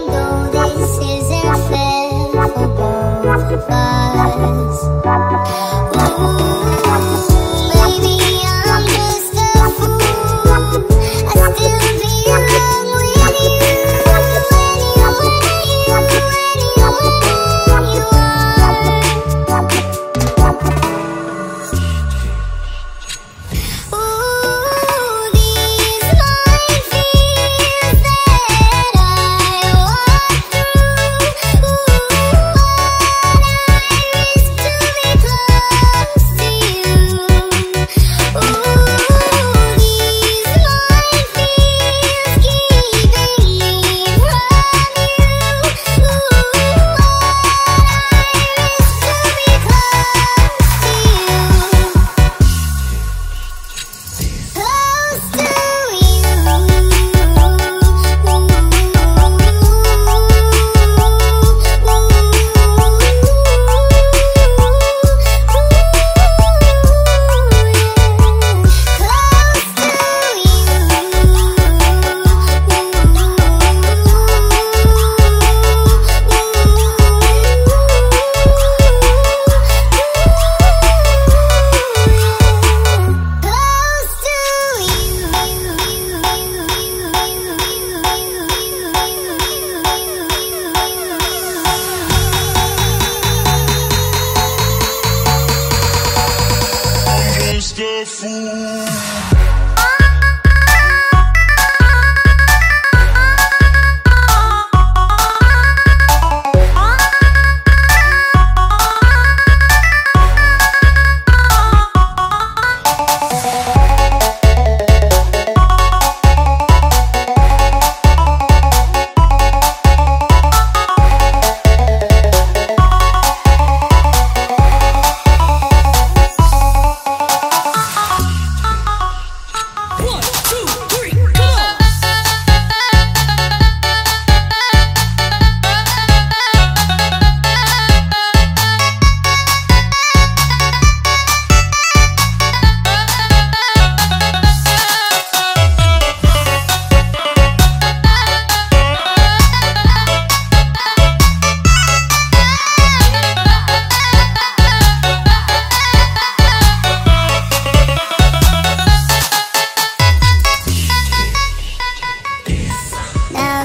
though this isn't fair for both of us.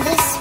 this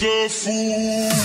fool.